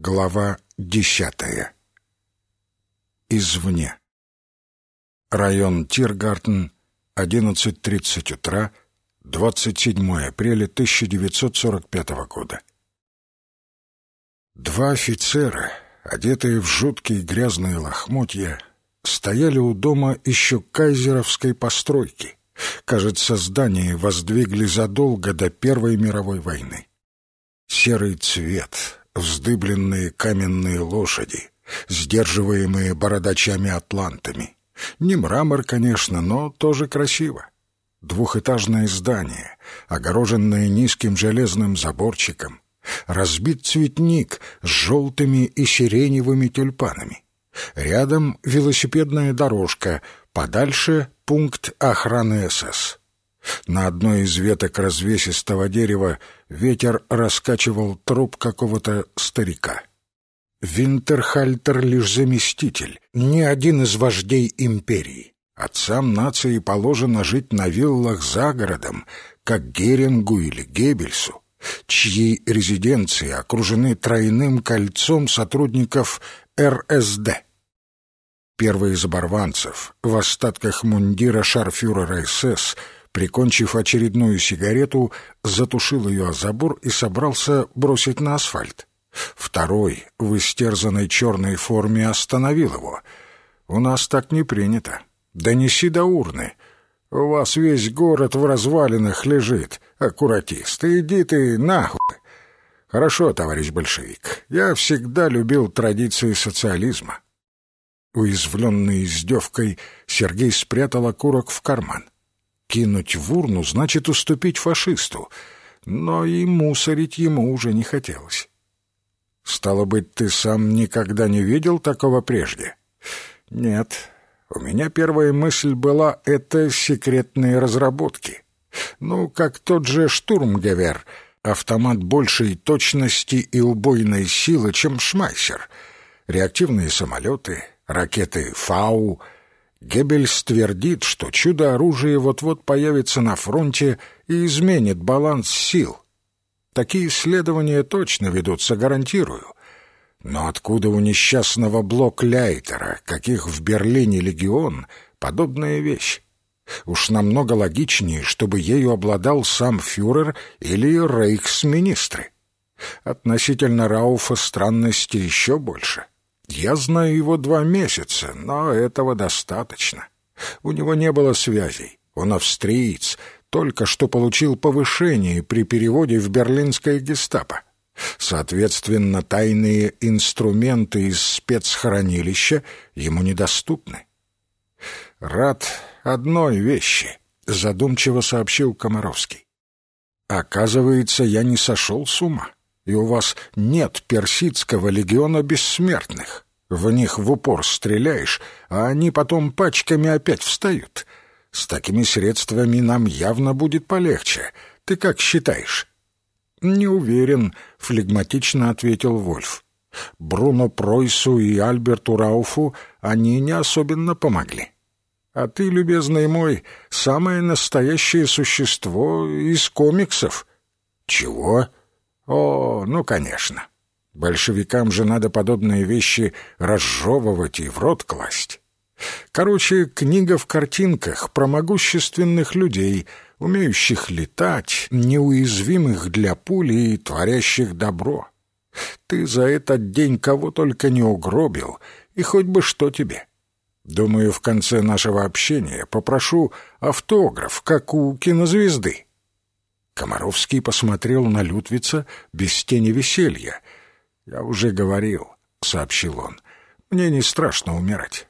Глава десятая. Извне. Район Тиргартен, 11.30 утра, 27 апреля 1945 года. Два офицера, одетые в жуткие грязные лохмотья, стояли у дома еще кайзеровской постройки. Кажется, здание воздвигли задолго до Первой мировой войны. Серый цвет, вздыбленные каменные лошади, сдерживаемые бородачами-атлантами. Не мрамор, конечно, но тоже красиво. Двухэтажное здание, огороженное низким железным заборчиком, разбит цветник с желтыми и сиреневыми тюльпанами. Рядом велосипедная дорожка, подальше пункт охраны СС. На одной из веток развесистого дерева ветер раскачивал труп какого-то старика. Винтерхальтер лишь заместитель, не один из вождей империи. Отцам нации положено жить на виллах за городом, как Герингу или Геббельсу, чьи резиденции окружены тройным кольцом сотрудников РСД. Первый из оборванцев в остатках мундира шарфюрера СС — прикончив очередную сигарету, затушил ее о забор и собрался бросить на асфальт. Второй, в истерзанной черной форме, остановил его. «У нас так не принято. Донеси до урны. У вас весь город в развалинах лежит, аккуратист. Иди ты нахуй!» «Хорошо, товарищ большевик. Я всегда любил традиции социализма». Уязвленный издевкой, Сергей спрятал окурок в карман. Кинуть в урну значит уступить фашисту, но и мусорить ему уже не хотелось. «Стало быть, ты сам никогда не видел такого прежде?» «Нет. У меня первая мысль была — это секретные разработки. Ну, как тот же штурмгевер, автомат большей точности и убойной силы, чем шмайсер, реактивные самолеты, ракеты «Фау», Геббельс твердит, что чудо-оружие вот-вот появится на фронте и изменит баланс сил. Такие исследования точно ведутся, гарантирую. Но откуда у несчастного Блок-Ляйтера, каких в Берлине легион, подобная вещь? Уж намного логичнее, чтобы ею обладал сам фюрер или рейхсминистры. Относительно Рауфа странности еще больше — я знаю его два месяца, но этого достаточно. У него не было связей. Он австриец, только что получил повышение при переводе в берлинское гестапо. Соответственно, тайные инструменты из спецхранилища ему недоступны. «Рад одной вещи», — задумчиво сообщил Комаровский. «Оказывается, я не сошел с ума и у вас нет персидского легиона бессмертных. В них в упор стреляешь, а они потом пачками опять встают. С такими средствами нам явно будет полегче. Ты как считаешь?» «Не уверен», — флегматично ответил Вольф. «Бруно Пройсу и Альберту Рауфу они не особенно помогли. А ты, любезный мой, самое настоящее существо из комиксов». «Чего?» О, ну, конечно. Большевикам же надо подобные вещи разжевывать и в рот класть. Короче, книга в картинках про могущественных людей, умеющих летать, неуязвимых для пули и творящих добро. Ты за этот день кого только не угробил, и хоть бы что тебе. Думаю, в конце нашего общения попрошу автограф, как у кинозвезды. Комаровский посмотрел на Лютвица без тени веселья. «Я уже говорил», — сообщил он, — «мне не страшно умирать».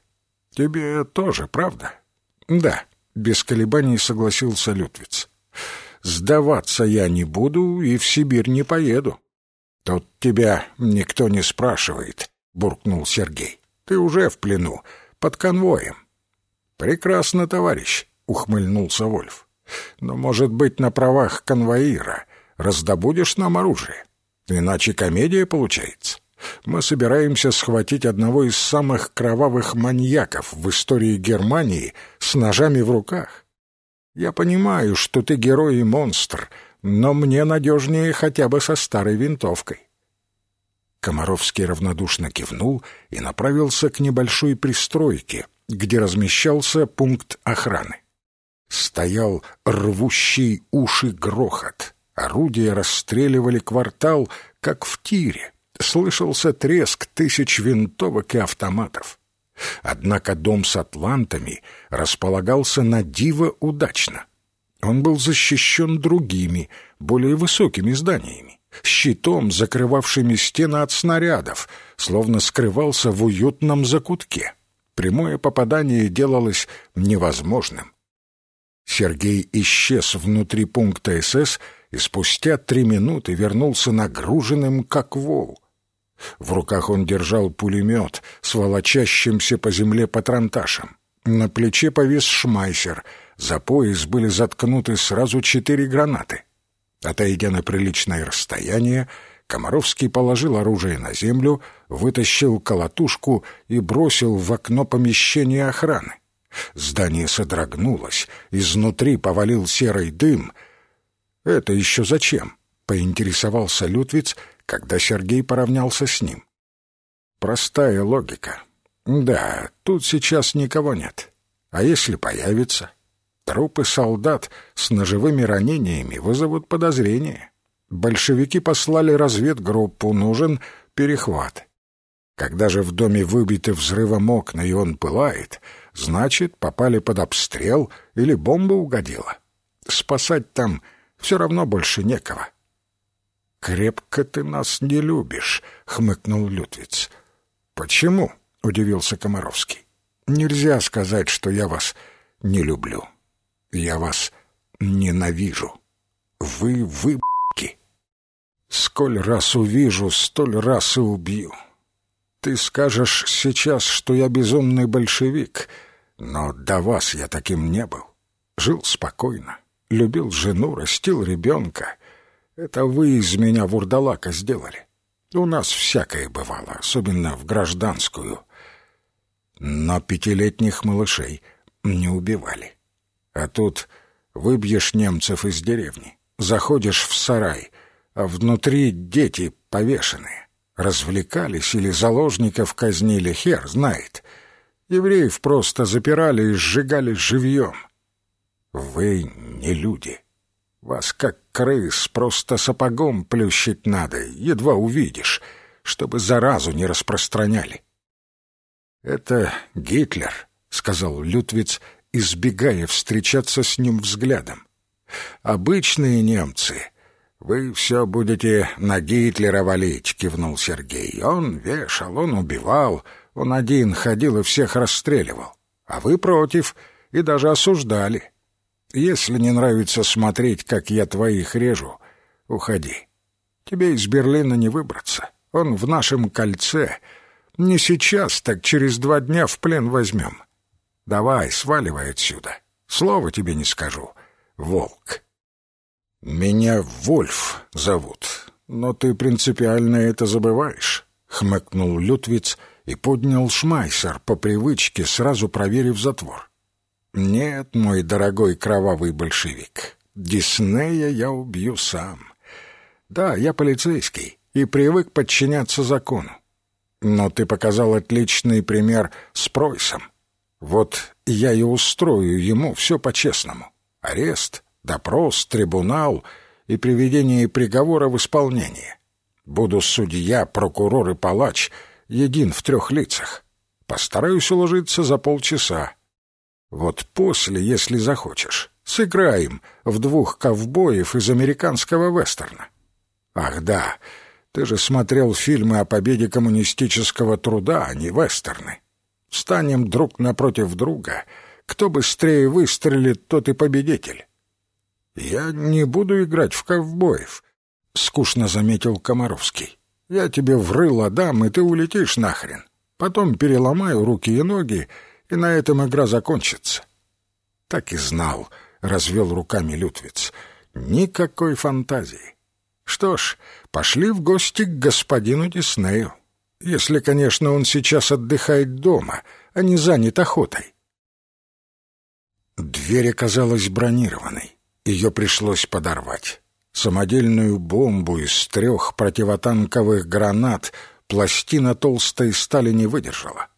«Тебе тоже, правда?» «Да», — без колебаний согласился Лютвиц. «Сдаваться я не буду и в Сибирь не поеду». «Тут тебя никто не спрашивает», — буркнул Сергей. «Ты уже в плену, под конвоем». «Прекрасно, товарищ», — ухмыльнулся Вольф. Но, может быть, на правах конвоира раздобудешь нам оружие? Иначе комедия получается. Мы собираемся схватить одного из самых кровавых маньяков в истории Германии с ножами в руках. Я понимаю, что ты герой и монстр, но мне надежнее хотя бы со старой винтовкой. Комаровский равнодушно кивнул и направился к небольшой пристройке, где размещался пункт охраны. Стоял рвущий уши грохот. Орудия расстреливали квартал, как в тире. Слышался треск тысяч винтовок и автоматов. Однако дом с атлантами располагался на диво удачно. Он был защищен другими, более высокими зданиями, щитом, закрывавшими стены от снарядов, словно скрывался в уютном закутке. Прямое попадание делалось невозможным. Сергей исчез внутри пункта СС и спустя три минуты вернулся нагруженным, как вол. В руках он держал пулемет с волочащимся по земле патронташем. На плече повис шмайсер, за пояс были заткнуты сразу четыре гранаты. Отойдя на приличное расстояние, Комаровский положил оружие на землю, вытащил колотушку и бросил в окно помещения охраны. Здание содрогнулось, изнутри повалил серый дым. «Это еще зачем?» — поинтересовался Лютвиц, когда Сергей поравнялся с ним. «Простая логика. Да, тут сейчас никого нет. А если появится? Трупы солдат с ножевыми ранениями вызовут подозрение. Большевики послали разведгруппу, нужен перехват. Когда же в доме выбиты взрывом окна и он пылает, значит, попали под обстрел или бомба угодила. Спасать там все равно больше некого. «Крепко ты нас не любишь», — хмыкнул Лютвиц. «Почему?» — удивился Комаровский. «Нельзя сказать, что я вас не люблю. Я вас ненавижу. Вы выбки. Сколь раз увижу, столь раз и убью. Ты скажешь сейчас, что я безумный большевик, но до вас я таким не был. Жил спокойно, любил жену, растил ребенка. Это вы из меня вурдалака сделали. У нас всякое бывало, особенно в гражданскую. Но пятилетних малышей не убивали. А тут выбьешь немцев из деревни, заходишь в сарай, а внутри дети повешенные. Развлекались или заложников казнили, хер знает. Евреев просто запирали и сжигали живьем. Вы не люди. Вас, как крыс, просто сапогом плющить надо, едва увидишь, чтобы заразу не распространяли. «Это Гитлер», — сказал Лютвиц, избегая встречаться с ним взглядом. «Обычные немцы. Вы все будете на Гитлера валить», — кивнул Сергей. «Он вешал, он убивал, он один ходил и всех расстреливал. А вы против и даже осуждали. Если не нравится смотреть, как я твоих режу, уходи. Тебе из Берлина не выбраться. Он в нашем кольце. Не сейчас, так через два дня в плен возьмем. Давай, сваливай отсюда. Слова тебе не скажу. Волк. Меня Вольф зовут, но ты принципиально это забываешь, хмыкнул Лютвиц и поднял шмайсер по привычке, сразу проверив затвор. Нет, мой дорогой кровавый большевик, Диснея я убью сам. Да, я полицейский и привык подчиняться закону. Но ты показал отличный пример с Пройсом. Вот я и устрою ему все по-честному. Арест, допрос, трибунал и приведение приговора в исполнение. Буду судья, прокурор и палач, един в трех лицах. Постараюсь уложиться за полчаса. Вот после, если захочешь, сыграем в двух ковбоев из американского вестерна. Ах да, ты же смотрел фильмы о победе коммунистического труда, а не вестерны. Станем друг напротив друга. Кто быстрее выстрелит, тот и победитель. Я не буду играть в ковбоев, — скучно заметил Комаровский. Я тебе врыло дам, и ты улетишь нахрен. Потом переломаю руки и ноги, и на этом игра закончится. Так и знал, — развел руками Лютвиц. Никакой фантазии. Что ж, пошли в гости к господину Диснею. Если, конечно, он сейчас отдыхает дома, а не занят охотой. Дверь оказалась бронированной. Ее пришлось подорвать. Самодельную бомбу из трех противотанковых гранат пластина толстой стали не выдержала.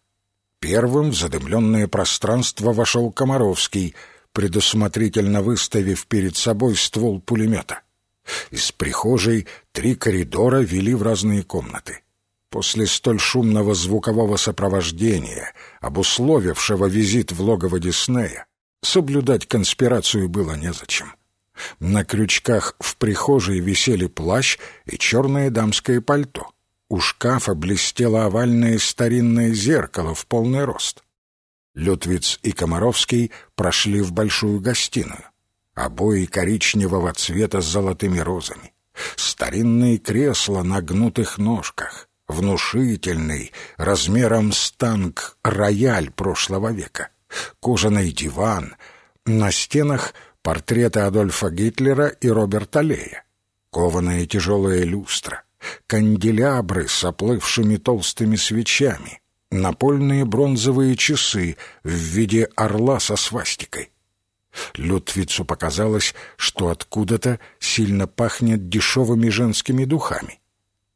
Первым в задымленное пространство вошел Комаровский, предусмотрительно выставив перед собой ствол пулемета. Из прихожей три коридора вели в разные комнаты. После столь шумного звукового сопровождения, обусловившего визит в логово Диснея, соблюдать конспирацию было незачем. На крючках в прихожей висели плащ и черное дамское пальто. У шкафа блестело овальное старинное зеркало в полный рост. Лютвиц и Комаровский прошли в большую гостиную. Обои коричневого цвета с золотыми розами. Старинные кресла на гнутых ножках. Внушительный, размером с танк, рояль прошлого века. Кожаный диван. На стенах — портреты Адольфа Гитлера и Роберта Лея, кованая тяжелая люстра, канделябры с оплывшими толстыми свечами, напольные бронзовые часы в виде орла со свастикой. Лютвицу показалось, что откуда-то сильно пахнет дешевыми женскими духами.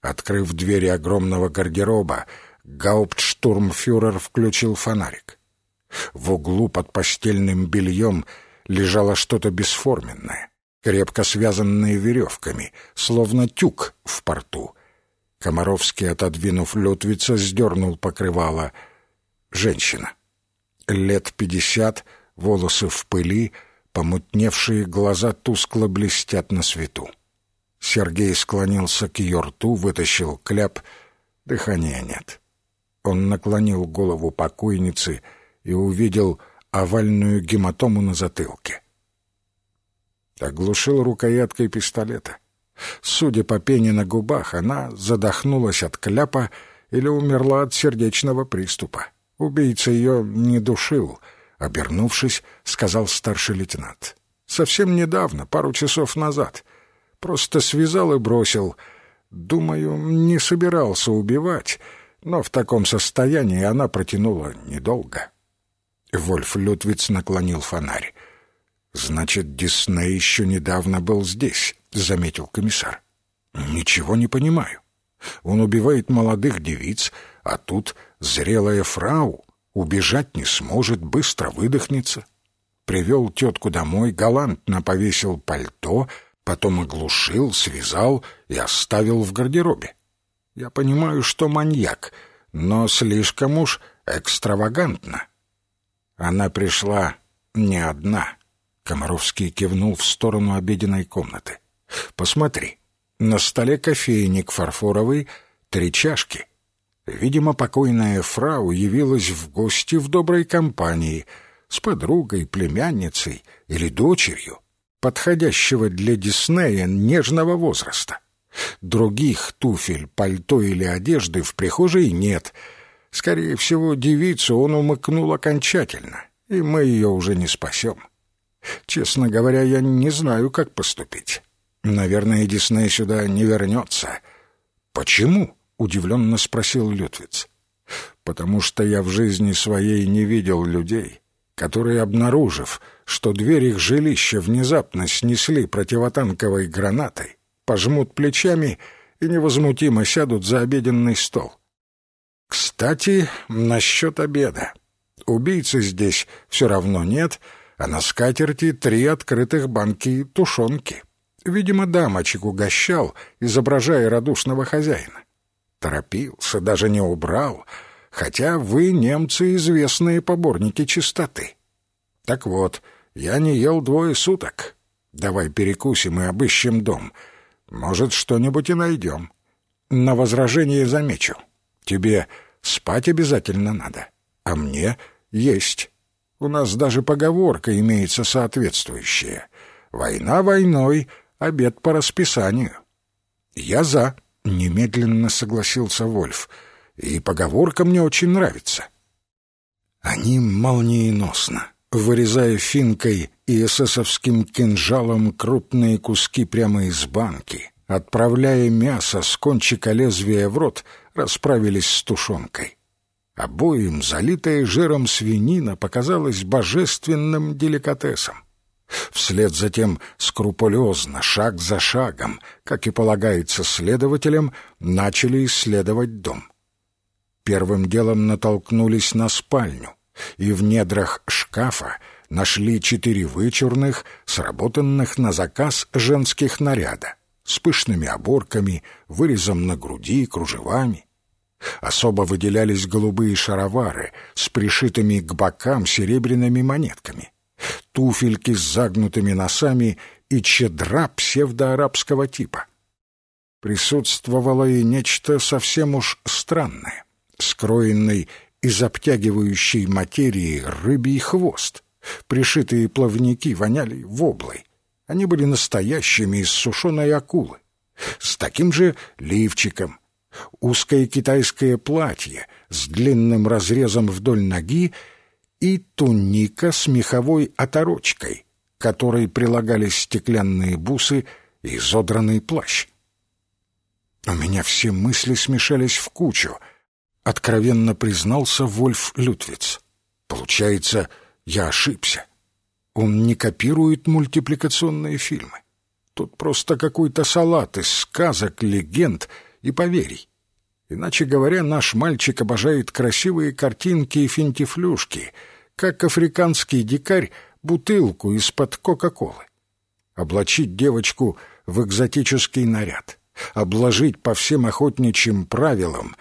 Открыв двери огромного гардероба, гауптштурмфюрер включил фонарик. В углу под постельным бельем лежало что-то бесформенное, крепко связанное веревками, словно тюк в порту. Комаровский, отодвинув Лютвица, сдернул покрывало. Женщина. Лет пятьдесят, волосы в пыли, помутневшие глаза тускло блестят на свету. Сергей склонился к ее рту, вытащил кляп. Дыхания нет. Он наклонил голову покойницы и увидел овальную гематому на затылке. Оглушил рукояткой пистолета. Судя по пене на губах, она задохнулась от кляпа или умерла от сердечного приступа. Убийца ее не душил. Обернувшись, сказал старший лейтенант. «Совсем недавно, пару часов назад. Просто связал и бросил. Думаю, не собирался убивать, но в таком состоянии она протянула недолго». Вольф Лютвиц наклонил фонарь. «Значит, Дисней еще недавно был здесь», — заметил комиссар. «Ничего не понимаю. Он убивает молодых девиц, а тут зрелая фрау убежать не сможет, быстро выдохнется. Привел тетку домой, галантно повесил пальто, потом оглушил, связал и оставил в гардеробе. Я понимаю, что маньяк, но слишком уж экстравагантно». Она пришла не одна. Комаровский кивнул в сторону обеденной комнаты. Посмотри, на столе кофейник фарфоровый, три чашки. Видимо, покойная фрау явилась в гости в доброй компании с подругой, племянницей или дочерью, подходящего для Диснея нежного возраста. Других туфель, пальто или одежды в прихожей нет — Скорее всего, девицу он умыкнул окончательно, и мы ее уже не спасем. Честно говоря, я не знаю, как поступить. Наверное, Дисней сюда не вернется. «Почему?» — удивленно спросил Лютвиц. «Потому что я в жизни своей не видел людей, которые, обнаружив, что дверь их жилища внезапно снесли противотанковой гранатой, пожмут плечами и невозмутимо сядут за обеденный стол». Кстати, насчет обеда. Убийцы здесь все равно нет, а на скатерти три открытых банки тушенки. Видимо, дамочек угощал, изображая радушного хозяина. Торопился, даже не убрал, хотя вы, немцы, известные поборники чистоты. Так вот, я не ел двое суток. Давай перекусим и обыщем дом. Может, что-нибудь и найдем. На возражение замечу. Тебе Спать обязательно надо, а мне есть. У нас даже поговорка имеется соответствующая. Война войной, обед по расписанию. Я за, немедленно согласился Вольф, и поговорка мне очень нравится. Они молниеносно, вырезая финкой и эсэсовским кинжалом крупные куски прямо из банки, отправляя мясо с кончика лезвия в рот — расправились с тушенкой. Обоим залитая жиром свинина показалась божественным деликатесом. Вслед за тем скрупулезно, шаг за шагом, как и полагается следователям, начали исследовать дом. Первым делом натолкнулись на спальню, и в недрах шкафа нашли четыре вычурных, сработанных на заказ женских наряда, с пышными оборками, вырезом на груди, кружевами. Особо выделялись голубые шаровары с пришитыми к бокам серебряными монетками, туфельки с загнутыми носами и чедра псевдоарабского типа. Присутствовало и нечто совсем уж странное, скроенный из обтягивающей материи рыбий хвост. Пришитые плавники воняли воблой. Они были настоящими из сушеной акулы. С таким же лифчиком. Узкое китайское платье с длинным разрезом вдоль ноги и туника с меховой оторочкой, которой прилагались стеклянные бусы и изодранный плащ. У меня все мысли смешались в кучу. Откровенно признался Вольф Лютвиц. Получается, я ошибся. Он не копирует мультипликационные фильмы. Тут просто какой-то салат из сказок, легенд и поверий. Иначе говоря, наш мальчик обожает красивые картинки и финтифлюшки, как африканский дикарь бутылку из-под Кока-Колы. Облачить девочку в экзотический наряд, обложить по всем охотничьим правилам,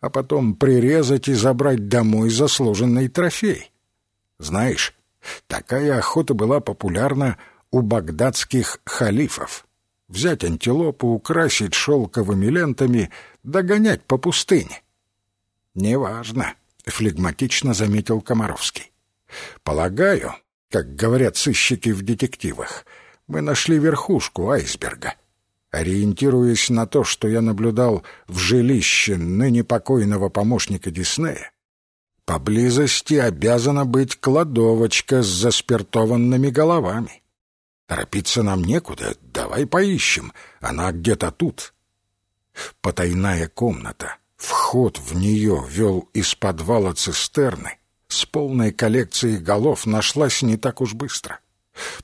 а потом прирезать и забрать домой заслуженный трофей. Знаешь, такая охота была популярна у багдадских халифов. Взять антилопу, украсить шелковыми лентами, догонять по пустыне. «Неважно», — флегматично заметил Комаровский. «Полагаю, как говорят сыщики в детективах, мы нашли верхушку айсберга. Ориентируясь на то, что я наблюдал в жилище ныне покойного помощника Диснея, Поблизости обязана быть кладовочка с заспиртованными головами. Торопиться нам некуда, давай поищем, она где-то тут. Потайная комната, вход в нее вел из подвала цистерны, с полной коллекцией голов нашлась не так уж быстро.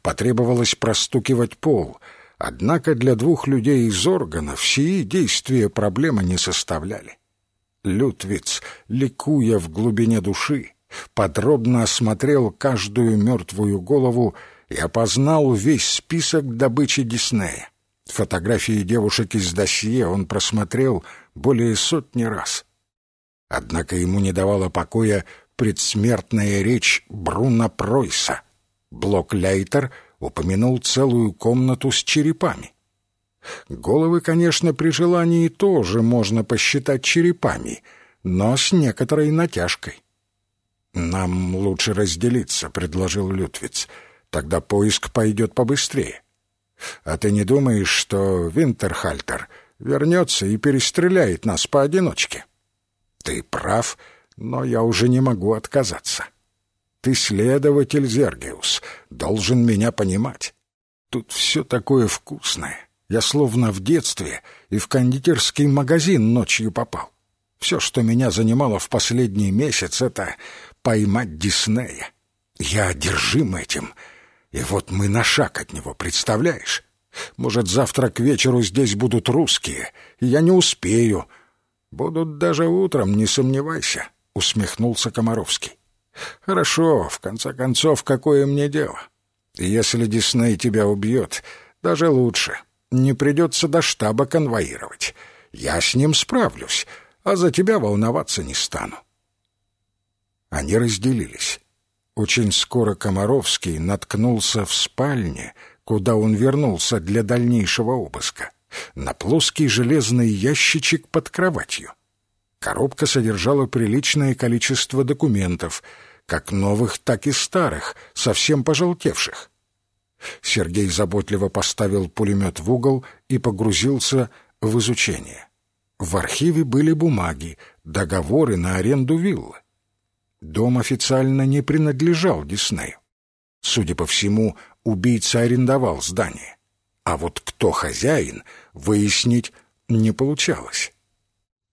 Потребовалось простукивать пол, однако для двух людей из органов сии действия проблемы не составляли. Лютвиц, ликуя в глубине души, подробно осмотрел каждую мертвую голову и опознал весь список добычи Диснея. Фотографии девушек из досье он просмотрел более сотни раз. Однако ему не давала покоя предсмертная речь Бруна Пройса. Блок Лейтер упомянул целую комнату с черепами. Головы, конечно, при желании тоже можно посчитать черепами, но с некоторой натяжкой. «Нам лучше разделиться», — предложил Лютвиц. «Тогда поиск пойдет побыстрее. А ты не думаешь, что Винтерхальтер вернется и перестреляет нас поодиночке?» «Ты прав, но я уже не могу отказаться. Ты следователь, Зергиус, должен меня понимать. Тут все такое вкусное. Я словно в детстве и в кондитерский магазин ночью попал. Все, что меня занимало в последний месяц, это поймать Диснея. Я одержим этим, и вот мы на шаг от него, представляешь? Может, завтра к вечеру здесь будут русские, и я не успею. Будут даже утром, не сомневайся, — усмехнулся Комаровский. Хорошо, в конце концов, какое мне дело? Если Дисней тебя убьет, даже лучше не придется до штаба конвоировать. Я с ним справлюсь, а за тебя волноваться не стану. Они разделились. Очень скоро Комаровский наткнулся в спальне, куда он вернулся для дальнейшего обыска, на плоский железный ящичек под кроватью. Коробка содержала приличное количество документов, как новых, так и старых, совсем пожелтевших. Сергей заботливо поставил пулемет в угол и погрузился в изучение. В архиве были бумаги, договоры на аренду виллы. Дом официально не принадлежал Диснею. Судя по всему, убийца арендовал здание. А вот кто хозяин, выяснить не получалось.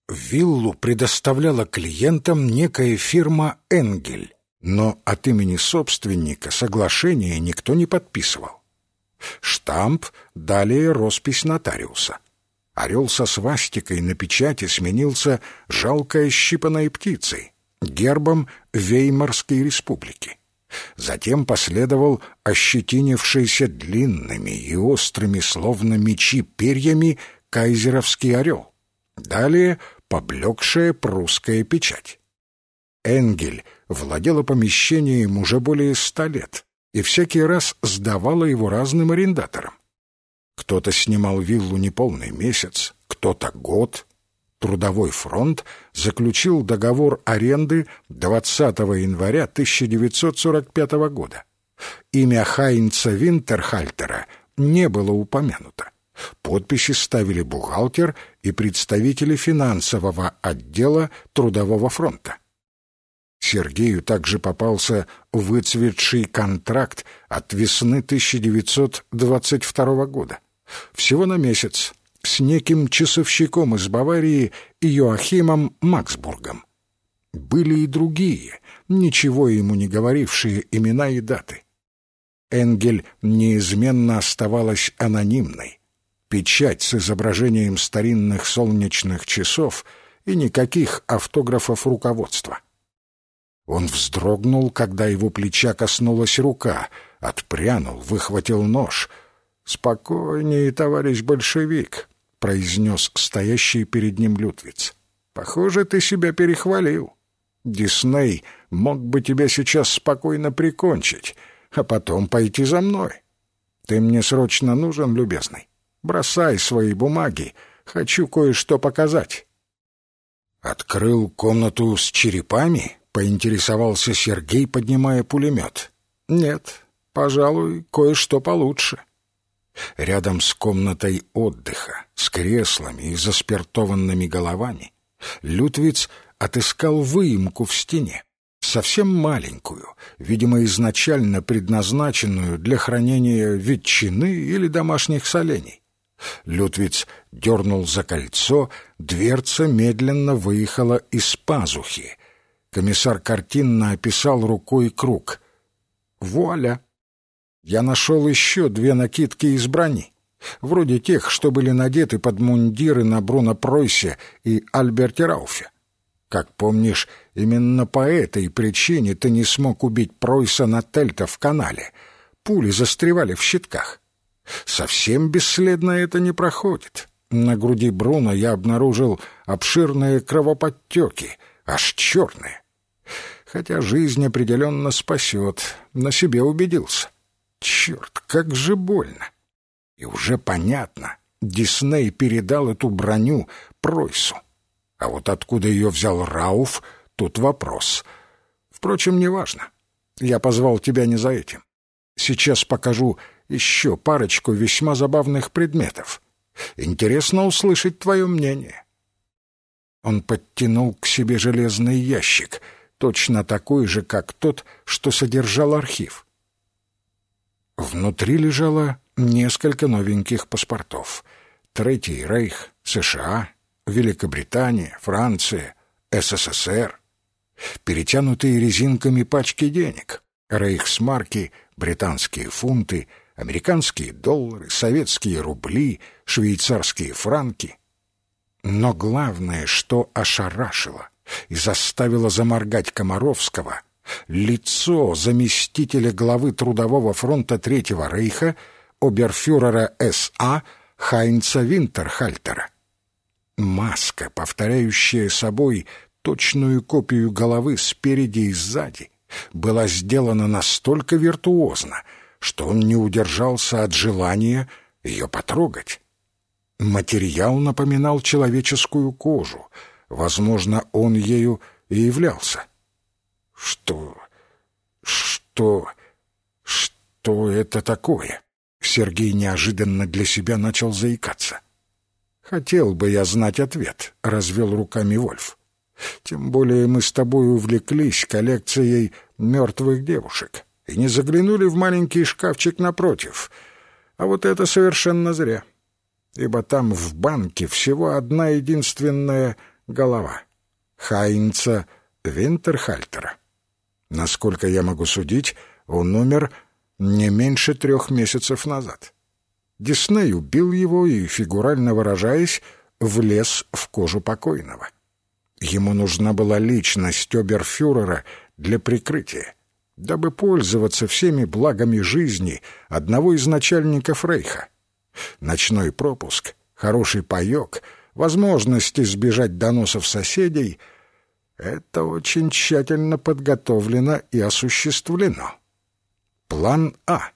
Виллу предоставляла клиентам некая фирма «Энгель», но от имени собственника соглашение никто не подписывал. Штамп, далее роспись нотариуса. Орел со свастикой на печати сменился жалкой щипанной птицей, гербом Веймарской республики. Затем последовал ощетинившийся длинными и острыми, словно мечи, перьями кайзеровский орел. Далее поблекшая прусская печать. Энгель владела помещением уже более ста лет и всякий раз сдавала его разным арендаторам. Кто-то снимал виллу неполный месяц, кто-то год. Трудовой фронт заключил договор аренды 20 января 1945 года. Имя Хайнца Винтерхальтера не было упомянуто. Подписи ставили бухгалтер и представители финансового отдела Трудового фронта. Сергею также попался выцветший контракт от весны 1922 года. Всего на месяц, с неким часовщиком из Баварии Йоахимом Максбургом. Были и другие, ничего ему не говорившие имена и даты. Энгель неизменно оставалась анонимной. Печать с изображением старинных солнечных часов и никаких автографов руководства. Он вздрогнул, когда его плеча коснулась рука, отпрянул, выхватил нож. «Спокойнее, товарищ большевик», — произнес стоящий перед ним Лютвиц. «Похоже, ты себя перехвалил. Дисней мог бы тебя сейчас спокойно прикончить, а потом пойти за мной. Ты мне срочно нужен, любезный. Бросай свои бумаги, хочу кое-что показать». Открыл комнату с черепами, поинтересовался Сергей, поднимая пулемет. «Нет, пожалуй, кое-что получше». Рядом с комнатой отдыха, с креслами и заспиртованными головами, Лютвиц отыскал выемку в стене, совсем маленькую, видимо, изначально предназначенную для хранения ветчины или домашних солений. Лютвиц дернул за кольцо, дверца медленно выехала из пазухи, Комиссар картинно описал рукой круг. «Вуаля! Я нашел еще две накидки из брони, вроде тех, что были надеты под мундиры на Бруно Пройсе и Альберте Рауфе. Как помнишь, именно по этой причине ты не смог убить Пройса на Тельта в канале. Пули застревали в щитках. Совсем бесследно это не проходит. На груди Бруно я обнаружил обширные кровоподтеки, аж черные хотя жизнь определенно спасет, на себе убедился. Черт, как же больно! И уже понятно, Дисней передал эту броню Пройсу. А вот откуда ее взял Рауф, тут вопрос. Впрочем, неважно. Я позвал тебя не за этим. Сейчас покажу еще парочку весьма забавных предметов. Интересно услышать твое мнение. Он подтянул к себе железный ящик — точно такой же, как тот, что содержал архив. Внутри лежало несколько новеньких паспортов. Третий Рейх, США, Великобритания, Франция, СССР. Перетянутые резинками пачки денег, рейхсмарки, британские фунты, американские доллары, советские рубли, швейцарские франки. Но главное, что ошарашило, и заставила заморгать Комаровского, лицо заместителя главы Трудового фронта Третьего Рейха, оберфюрера С.А. Хайнца Винтерхальтера. Маска, повторяющая собой точную копию головы спереди и сзади, была сделана настолько виртуозно, что он не удержался от желания ее потрогать. Материал напоминал человеческую кожу — Возможно, он ею и являлся. Что... что... что это такое? Сергей неожиданно для себя начал заикаться. «Хотел бы я знать ответ», — развел руками Вольф. «Тем более мы с тобой увлеклись коллекцией мертвых девушек и не заглянули в маленький шкафчик напротив. А вот это совершенно зря, ибо там в банке всего одна единственная голова Хайнца Винтерхальтера. Насколько я могу судить, он умер не меньше трех месяцев назад. Дисней убил его и, фигурально выражаясь, влез в кожу покойного. Ему нужна была личность оберфюрера для прикрытия, дабы пользоваться всеми благами жизни одного из начальников Рейха. Ночной пропуск, хороший паёк, возможность избежать доносов соседей — это очень тщательно подготовлено и осуществлено. План А.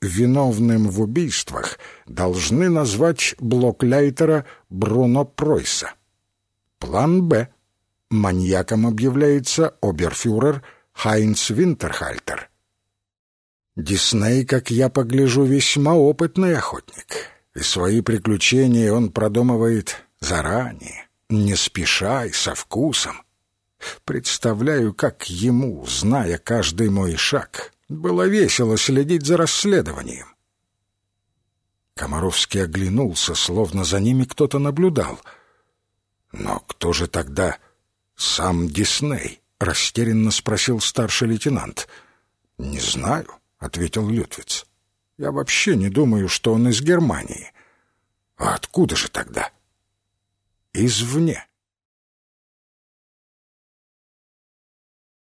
Виновным в убийствах должны назвать блокляйтера Бруно Пройса. План Б. Маньяком объявляется оберфюрер Хайнц Винтерхальтер. Дисней, как я погляжу, весьма опытный охотник, и свои приключения он продумывает заранее, не спеша и со вкусом. Представляю, как ему, зная каждый мой шаг, было весело следить за расследованием. Комаровский оглянулся, словно за ними кто-то наблюдал. Но кто же тогда сам Дисней? растерянно спросил старший лейтенант. Не знаю, ответил Лютвиц. Я вообще не думаю, что он из Германии. А откуда же тогда? Извне.